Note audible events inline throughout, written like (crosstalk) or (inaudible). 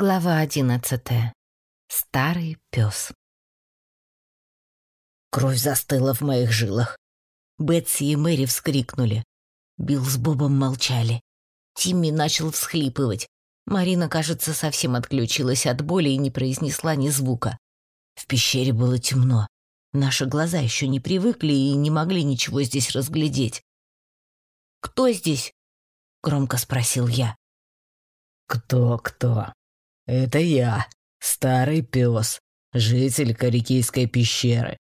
Глава одиннадцатая. Старый пес. Кровь застыла в моих жилах. Бетси и Мэри вскрикнули. Билл с Бобом молчали. Тимми начал всхлипывать. Марина, кажется, совсем отключилась от боли и не произнесла ни звука. В пещере было темно. Наши глаза еще не привыкли и не могли ничего здесь разглядеть. «Кто здесь?» — громко спросил я. «Кто-кто?» «Это я, старый пес, житель Корикийской пещеры».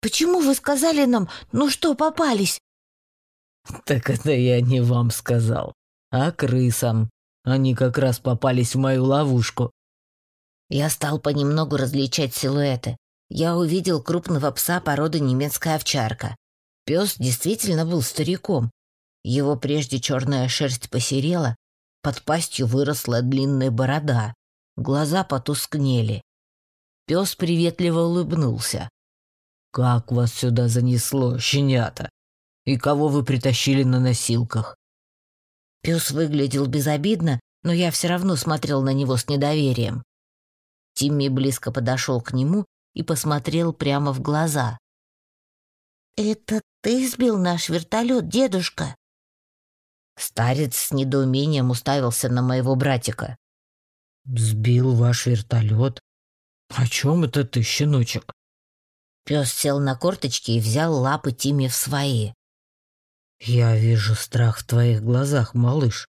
«Почему вы сказали нам, ну что, попались?» «Так это я не вам сказал, а крысам. Они как раз попались в мою ловушку». Я стал понемногу различать силуэты. Я увидел крупного пса породы немецкая овчарка. Пес действительно был стариком. Его прежде черная шерсть посерела, под пастью выросла длинная борода, глаза потускнели. Пес приветливо улыбнулся. «Как вас сюда занесло, щенята? И кого вы притащили на носилках?» Пес выглядел безобидно, но я все равно смотрел на него с недоверием. Тимми близко подошел к нему и посмотрел прямо в глаза. «Это ты сбил наш вертолет, дедушка?» Старец с недоумением уставился на моего братика. «Сбил ваш вертолет? О чем это ты, щеночек?» Пес сел на корточки и взял лапы Тиме в свои. «Я вижу страх в твоих глазах, малыш.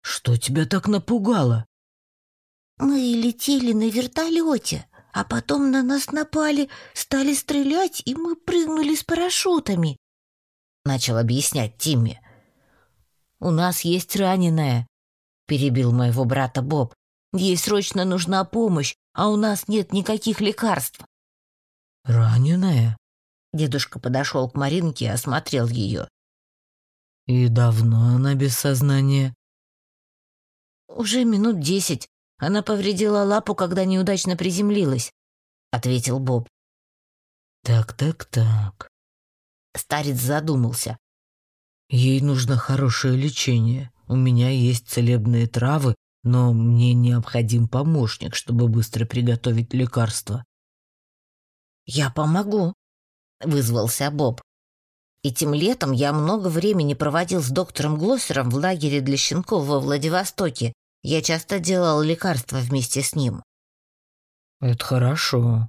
Что тебя так напугало?» «Мы летели на вертолете, а потом на нас напали, стали стрелять, и мы прыгнули с парашютами», — начал объяснять Тимми. «У нас есть раненая», — перебил моего брата Боб. «Ей срочно нужна помощь, а у нас нет никаких лекарств». «Раненая?» Дедушка подошел к Маринке и осмотрел ее. «И давно она без сознания?» «Уже минут десять. Она повредила лапу, когда неудачно приземлилась», — ответил Боб. «Так-так-так». Старец задумался. Ей нужно хорошее лечение. У меня есть целебные травы, но мне необходим помощник, чтобы быстро приготовить лекарство. «Я помогу», — вызвался Боб. Этим летом я много времени проводил с доктором Глоссером в лагере для щенков во Владивостоке. Я часто делал лекарства вместе с ним. «Это хорошо».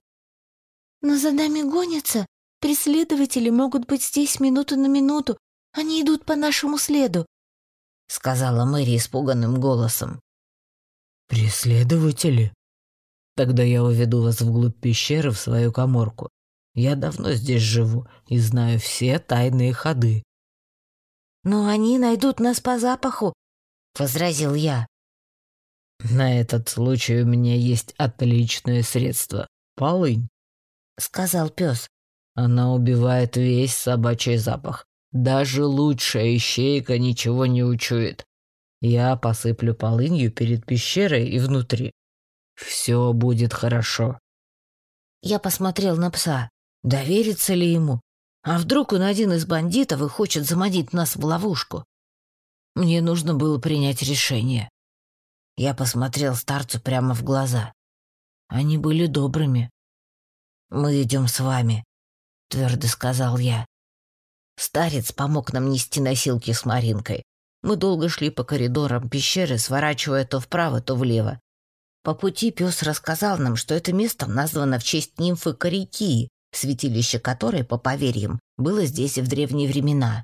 «Но за нами гонятся. Преследователи могут быть здесь минуту на минуту, они идут по нашему следу», — сказала Мэри испуганным голосом. «Преследователи? Тогда я уведу вас вглубь пещеры в свою коморку. Я давно здесь живу и знаю все тайные ходы». «Но они найдут нас по запаху», — возразил я. «На этот случай у меня есть отличное средство — полынь», — сказал пес. «Она убивает весь собачий запах. Даже лучшая ищейка ничего не учует. Я посыплю полынью перед пещерой и внутри. Все будет хорошо. Я посмотрел на пса. Доверится ли ему? А вдруг он один из бандитов и хочет заманить нас в ловушку? Мне нужно было принять решение. Я посмотрел старцу прямо в глаза. Они были добрыми. «Мы идем с вами», — твердо сказал я. Старец помог нам нести носилки с Маринкой. Мы долго шли по коридорам пещеры, сворачивая то вправо, то влево. По пути пес рассказал нам, что это место названо в честь нимфы Корикии, святилище которой, по поверьям, было здесь и в древние времена.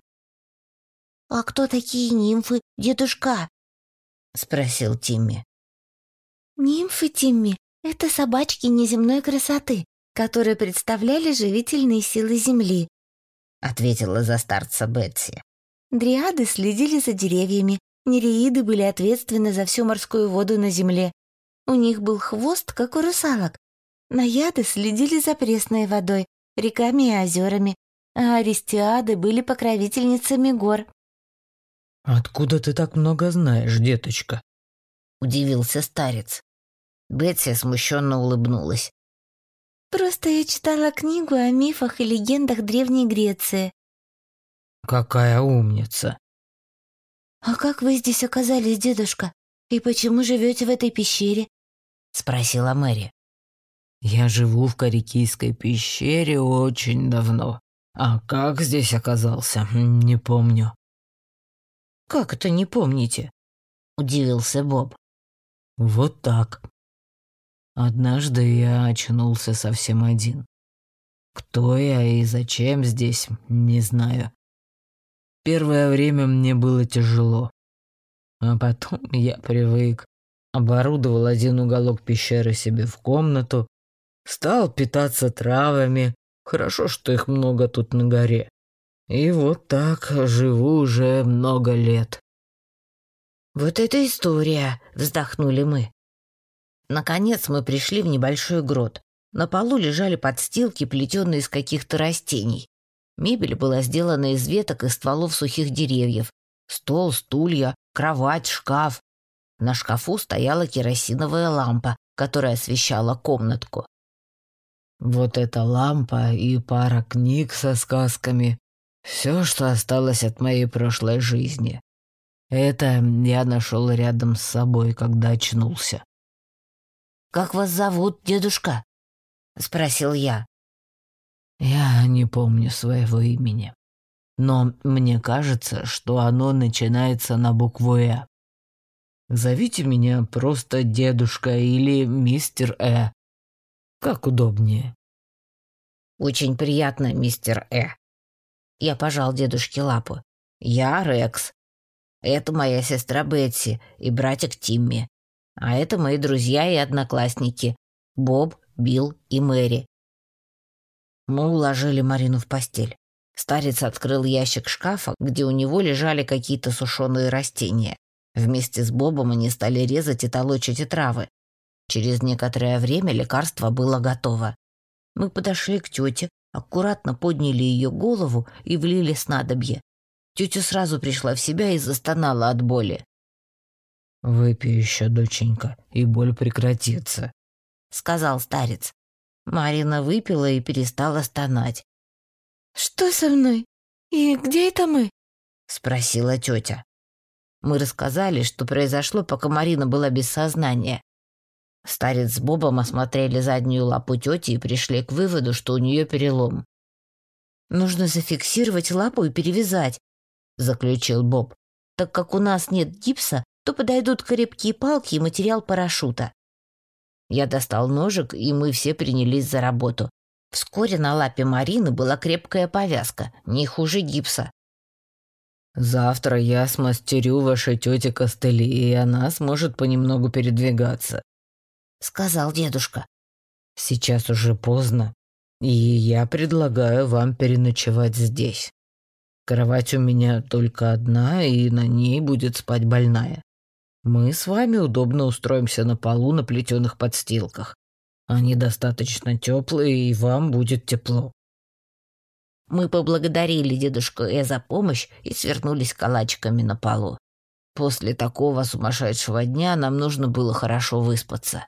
«А кто такие нимфы, дедушка?» — спросил Тимми. «Нимфы, Тимми, это собачки неземной красоты, которые представляли живительные силы Земли. — ответила за старца Бетси. Дриады следили за деревьями, нереиды были ответственны за всю морскую воду на земле. У них был хвост, как у русалок. Наяды следили за пресной водой, реками и озерами, а аристиады были покровительницами гор. «Откуда ты так много знаешь, деточка?» — удивился старец. Бетси смущенно улыбнулась. Просто я читала книгу о мифах и легендах Древней Греции. Какая умница. А как вы здесь оказались, дедушка? «И почему живете в этой пещере?» — спросила Мэри. «Я живу в Карикийской пещере очень давно. А как здесь оказался, не помню». «Как это не помните?» — удивился Боб. «Вот так. Однажды я очнулся совсем один. Кто я и зачем здесь, не знаю. Первое время мне было тяжело. А потом (laughs) я привык. Оборудовал один уголок пещеры себе в комнату, стал питаться травами. Хорошо, что их много тут на горе. И вот так живу уже много лет. «Вот это история!» — вздохнули мы. Наконец мы пришли в небольшой грот. На полу лежали подстилки, плетенные из каких-то растений. Мебель была сделана из веток и стволов сухих деревьев. Стол, стулья, кровать, шкаф. На шкафу стояла керосиновая лампа, которая освещала комнатку. Вот эта лампа и пара книг со сказками. Все, что осталось от моей прошлой жизни. Это я нашел рядом с собой, когда очнулся. «Как вас зовут, дедушка?» — спросил я. Я не помню своего имени. Но мне кажется, что оно начинается на букву «Э». Зовите меня просто дедушка или мистер Э. Как удобнее. Очень приятно, мистер Э. Я пожал дедушке лапу. Я Рекс. Это моя сестра Бетси и братик Тимми. А это мои друзья и одноклассники Боб, Билл и Мэри. Мы уложили Марину в постель. Старец открыл ящик шкафа, где у него лежали какие-то сушеные растения. Вместе с Бобом они стали резать и толочить травы. Через некоторое время лекарство было готово. Мы подошли к тете, аккуратно подняли ее голову и влили снадобье. Тетя сразу пришла в себя и застонала от боли. «Выпей еще, доченька, и боль прекратится», — сказал старец. Марина выпила и перестала стонать. «Что со мной? И где это мы?» — спросила тетя. Мы рассказали, что произошло, пока Марина была без сознания. Старец с Бобом осмотрели заднюю лапу тети и пришли к выводу, что у нее перелом. «Нужно зафиксировать лапу и перевязать», — заключил Боб. «Так как у нас нет гипса, то подойдут крепкие палки и материал парашюта. Я достал ножик, и мы все принялись за работу. Вскоре на лапе Марины была крепкая повязка, не хуже гипса. «Завтра я смастерю вашей тете костыли, и она сможет понемногу передвигаться», — сказал дедушка. «Сейчас уже поздно, и я предлагаю вам переночевать здесь. Кровать у меня только одна, и на ней будет спать больная. Мы с вами удобно устроимся на полу на плетеных подстилках. Они достаточно теплые, и вам будет тепло. Мы поблагодарили дедушку Э за помощь и свернулись калачиками на полу. После такого сумасшедшего дня нам нужно было хорошо выспаться.